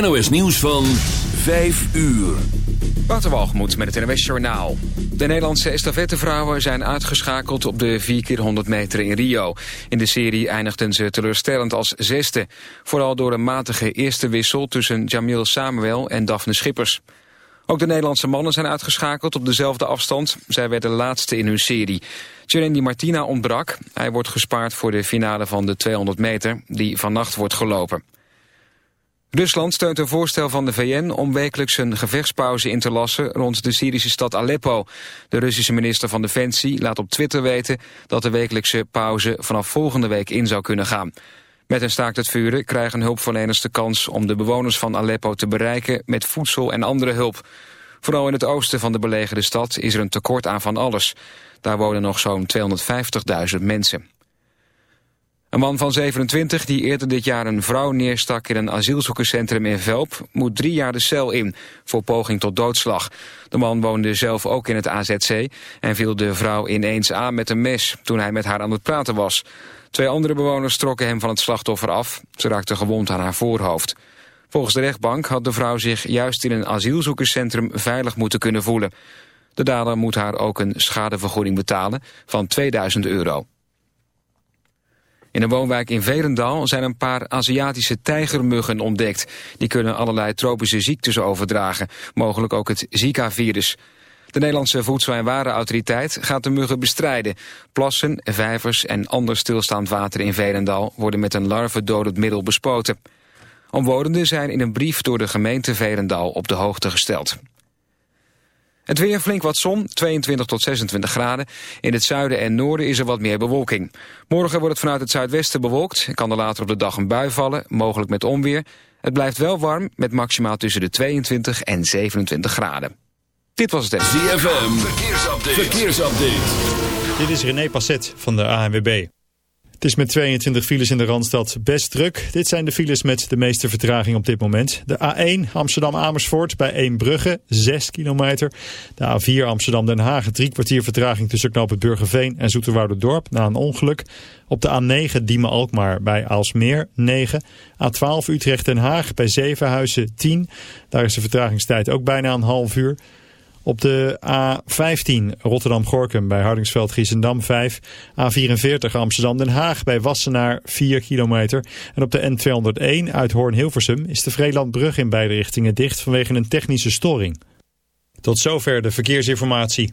NOS Nieuws van 5 uur. Waterwalgemoed met het NOS Journaal. De Nederlandse estafettevrouwen zijn uitgeschakeld op de 4 keer 100 meter in Rio. In de serie eindigden ze teleurstellend als zesde. Vooral door een matige eerste wissel tussen Jamil Samuel en Daphne Schippers. Ook de Nederlandse mannen zijn uitgeschakeld op dezelfde afstand. Zij werden laatste in hun serie. Gianni Martina ontbrak. Hij wordt gespaard voor de finale van de 200 meter, die vannacht wordt gelopen. Rusland steunt een voorstel van de VN om wekelijks een gevechtspauze in te lassen rond de Syrische stad Aleppo. De Russische minister van Defensie laat op Twitter weten dat de wekelijkse pauze vanaf volgende week in zou kunnen gaan. Met een staakt het vuren krijgen hulpverleners de kans om de bewoners van Aleppo te bereiken met voedsel en andere hulp. Vooral in het oosten van de belegerde stad is er een tekort aan van alles. Daar wonen nog zo'n 250.000 mensen. Een man van 27 die eerder dit jaar een vrouw neerstak in een asielzoekerscentrum in Velp moet drie jaar de cel in voor poging tot doodslag. De man woonde zelf ook in het AZC en viel de vrouw ineens aan met een mes toen hij met haar aan het praten was. Twee andere bewoners trokken hem van het slachtoffer af. Ze raakte gewond aan haar voorhoofd. Volgens de rechtbank had de vrouw zich juist in een asielzoekerscentrum veilig moeten kunnen voelen. De dader moet haar ook een schadevergoeding betalen van 2000 euro. In een woonwijk in Verendaal zijn een paar Aziatische tijgermuggen ontdekt. Die kunnen allerlei tropische ziektes overdragen, mogelijk ook het Zika-virus. De Nederlandse Voedsel- en Warenautoriteit gaat de muggen bestrijden. Plassen, vijvers en ander stilstaand water in Verendaal worden met een larvendodend middel bespoten. Omwonenden zijn in een brief door de gemeente Verendaal op de hoogte gesteld. Het weer flink wat zon, 22 tot 26 graden. In het zuiden en noorden is er wat meer bewolking. Morgen wordt het vanuit het zuidwesten bewolkt. Kan er later op de dag een bui vallen, mogelijk met onweer. Het blijft wel warm, met maximaal tussen de 22 en 27 graden. Dit was het. ZFM, verkeersupdate. verkeersupdate. Dit is René Passet van de ANWB. Het is met 22 files in de Randstad best druk. Dit zijn de files met de meeste vertraging op dit moment. De A1 Amsterdam-Amersfoort bij Eembrugge, 6 kilometer. De A4 Amsterdam-Den Haag, drie kwartier vertraging tussen knooppunt Burgerveen en Dorp na een ongeluk. Op de A9 Diemen-Alkmaar bij Aalsmeer, 9. A12 Utrecht-Den Haag bij Zevenhuizen, 10. Daar is de vertragingstijd ook bijna een half uur. Op de A15 Rotterdam-Gorkum bij Hardingsveld Giesendam 5. A44 Amsterdam-Den Haag bij Wassenaar 4 kilometer. En op de N201 uit Hoorn-Hilversum is de Vreelandbrug in beide richtingen dicht vanwege een technische storing. Tot zover de verkeersinformatie.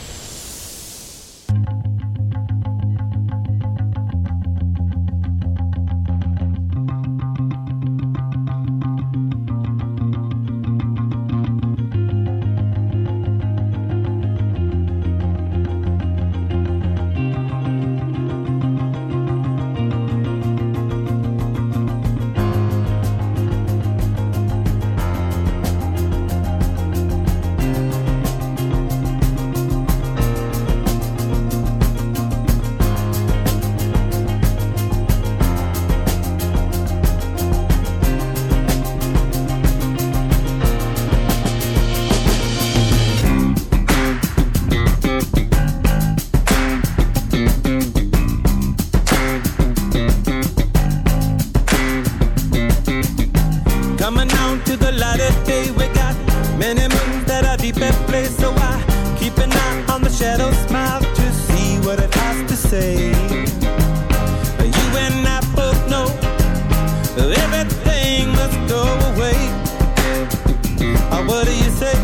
everything must go away. Uh, what do you say?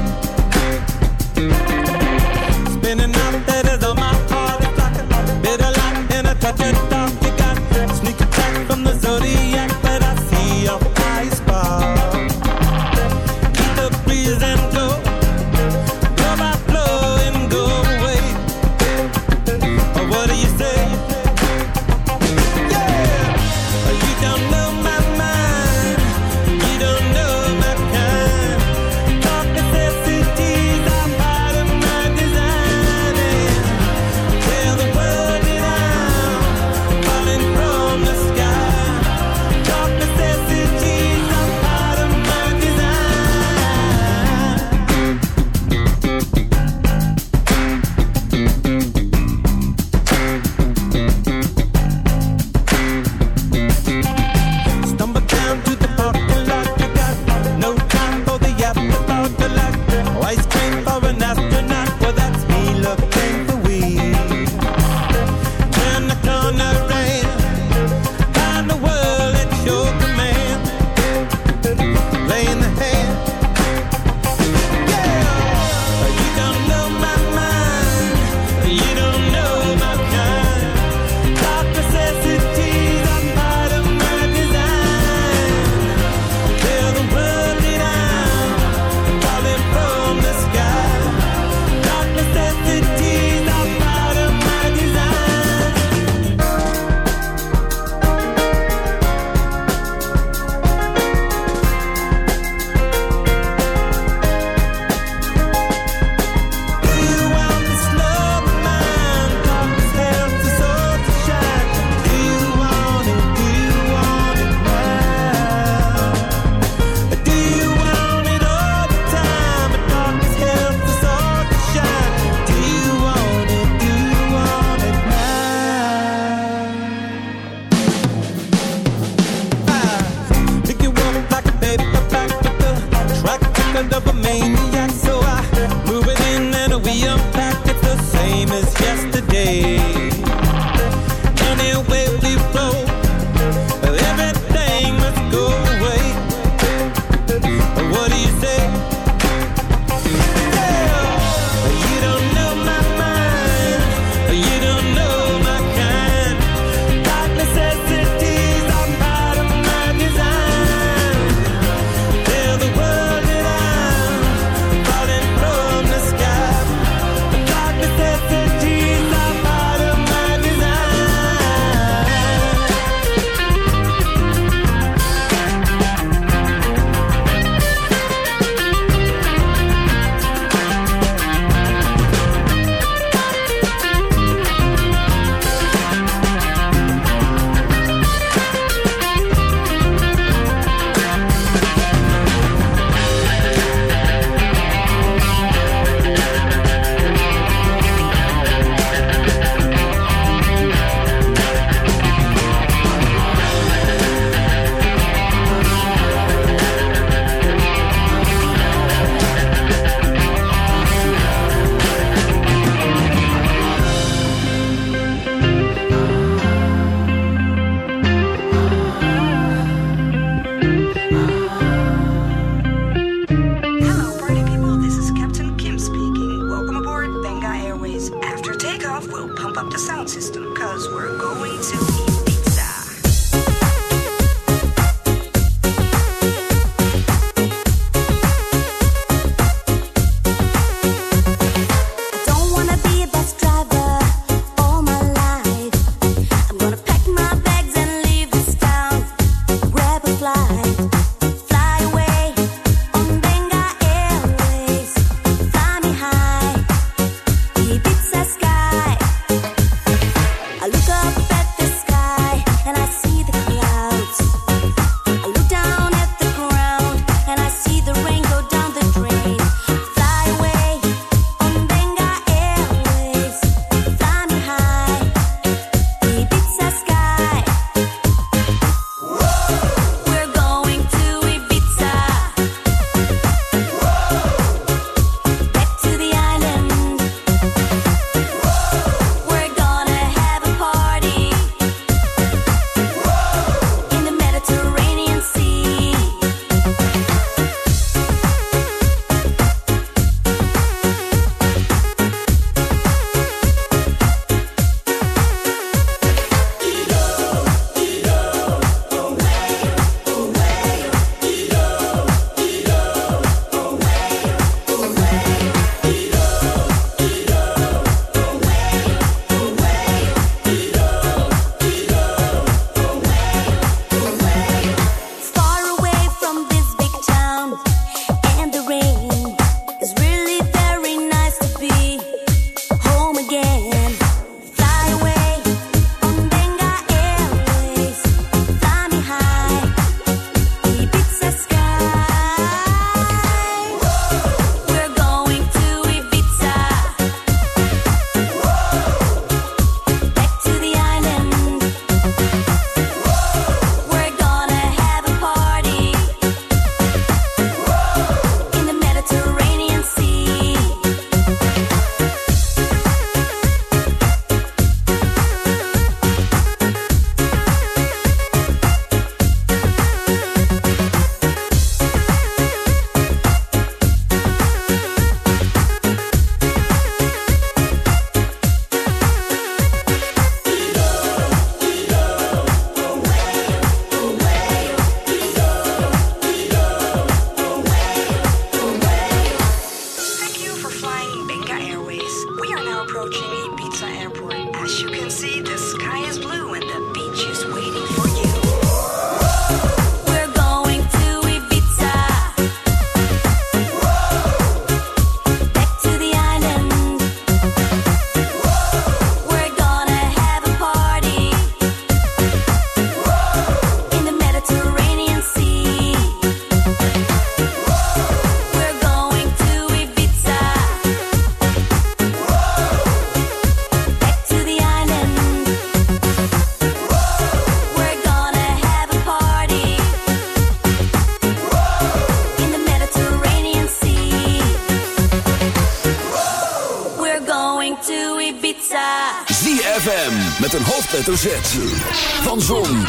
Hoofdletter Van Zon,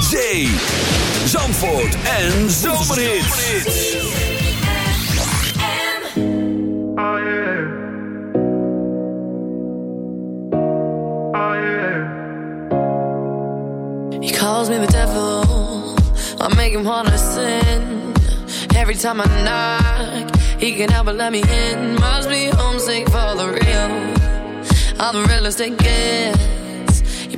Zee, Zandvoort en Zomerhits. Oh. He calls me the devil. I make him wanna sin. Every time I knock, he can help but let me in. Must be homesick for the real. I'm the realest it gets.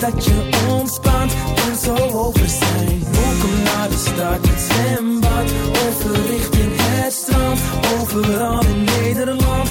dat je ontspant en zo over zijn. Welkom naar de stad, het zwembad. Over richting het strand. Overal in Nederland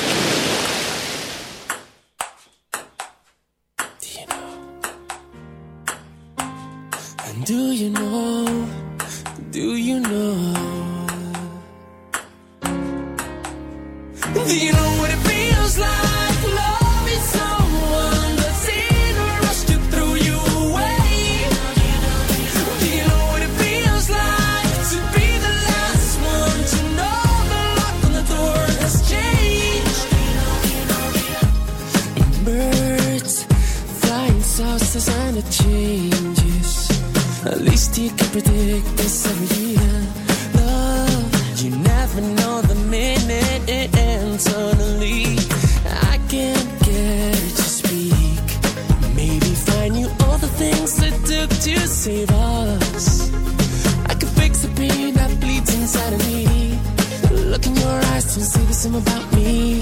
look in your eyes, don't say the same about me.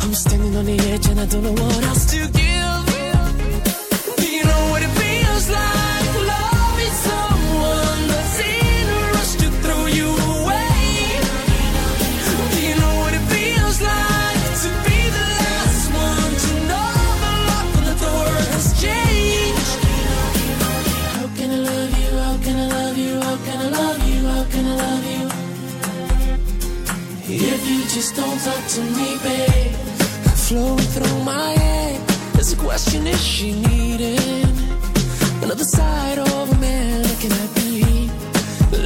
I'm standing on the edge and I don't know what else to give. to me, babe. Flowing through my head. There's a question: Is she needing another side of a man looking at me?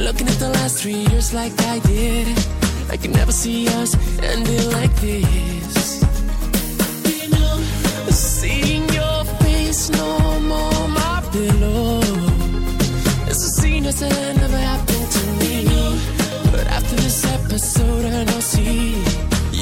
Looking at the last three years like I did. I can never see us ending like this. Seeing your face no more, my pillow. It's a scene that's never happened to me. But after this episode, I know see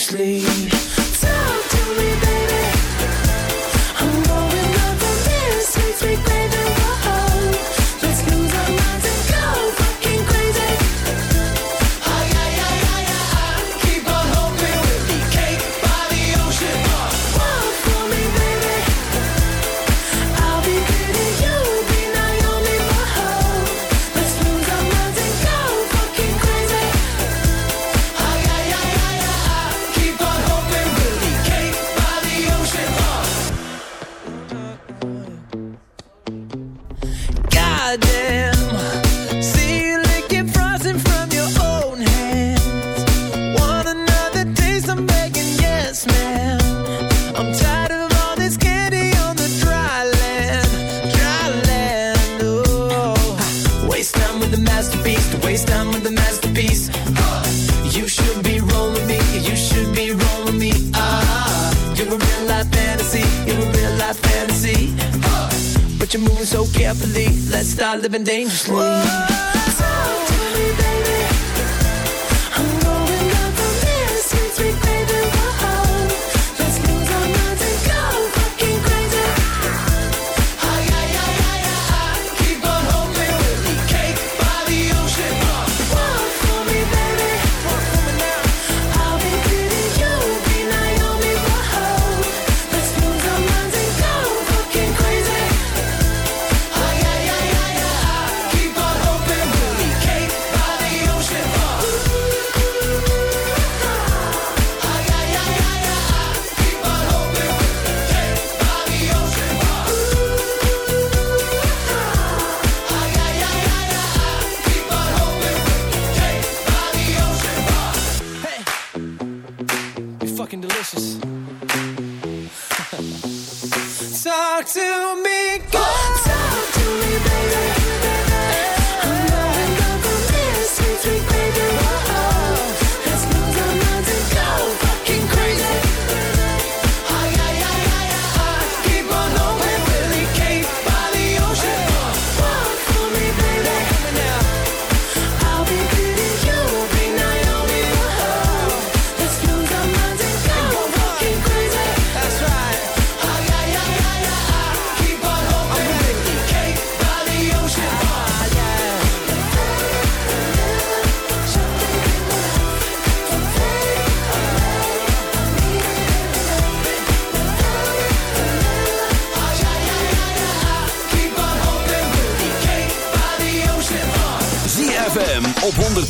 sleep.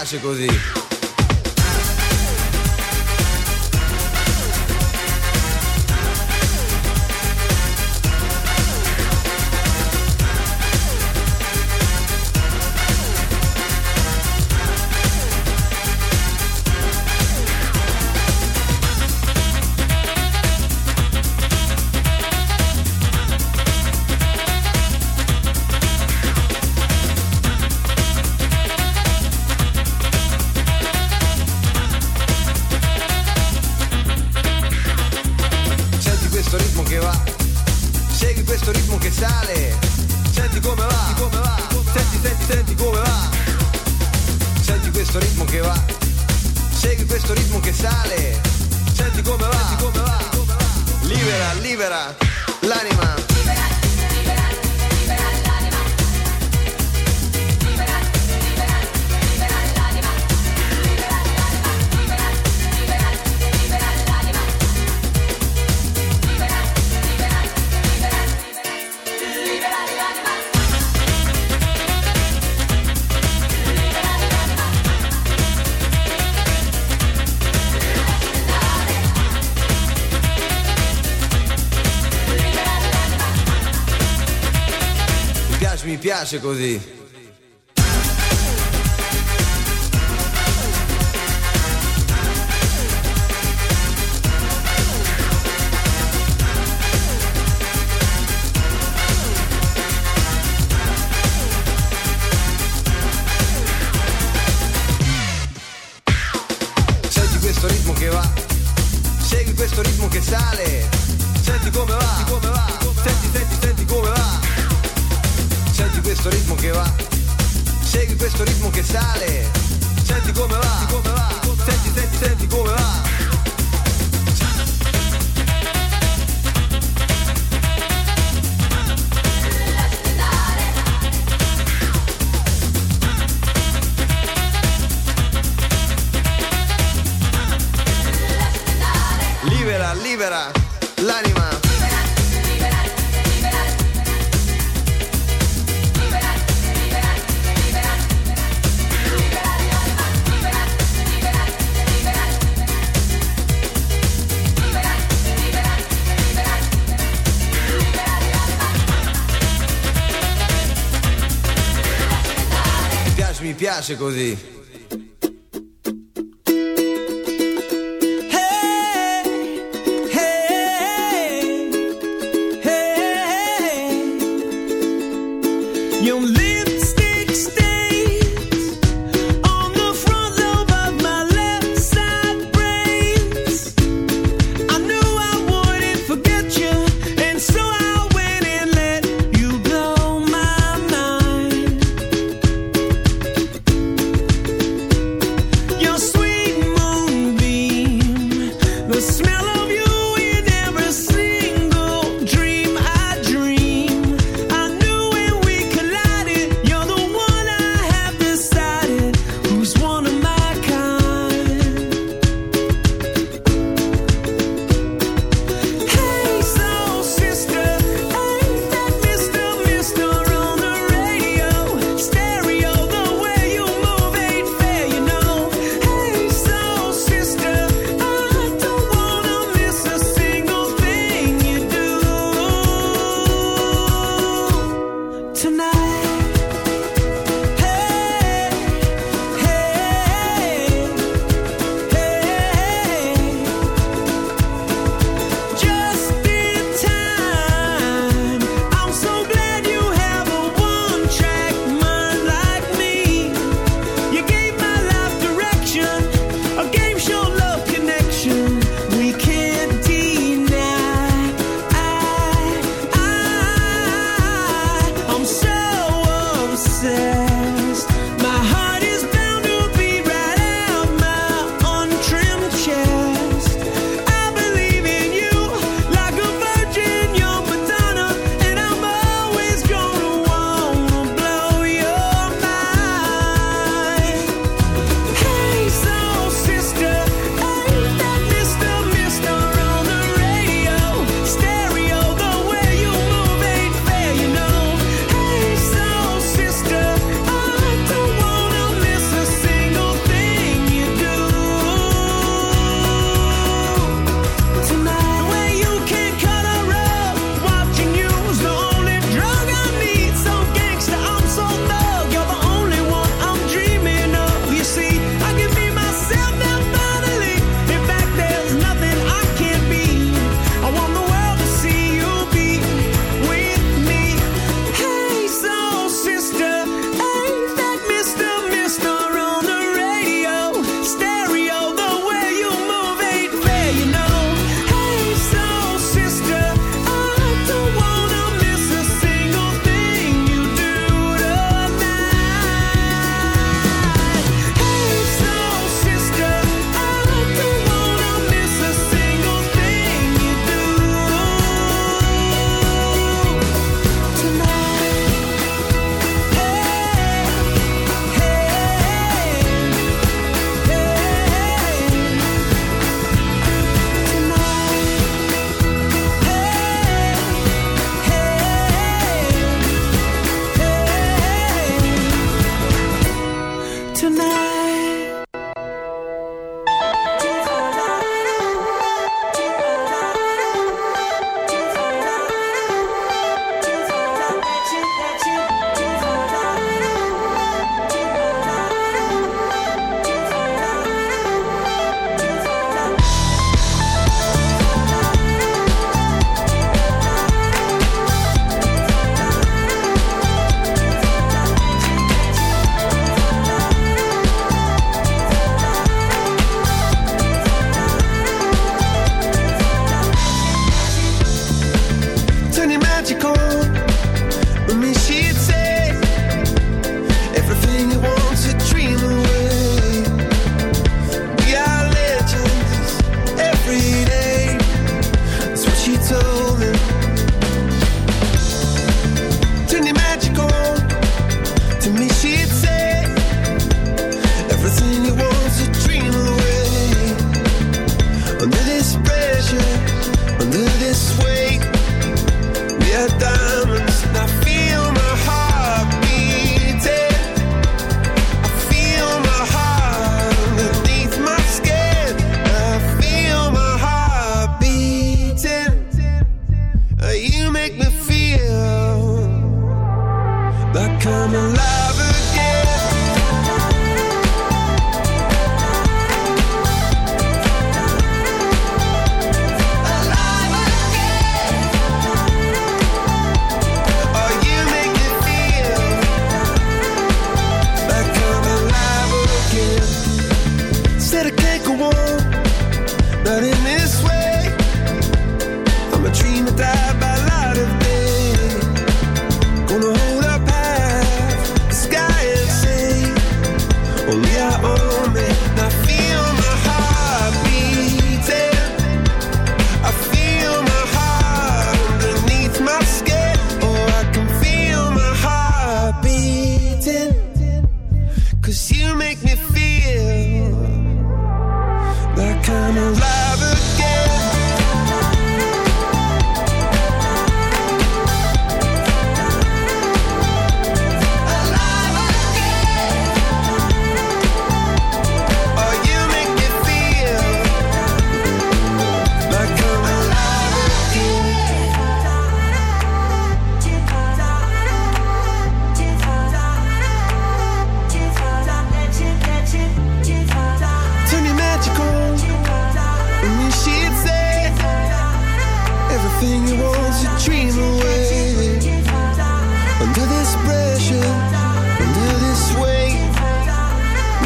piace così. piace così. Segui questo ritmo che va, segui questo ritmo che sale questo ritmo che sale. Senti come va, senti come va, senti, senti, senti come va. così.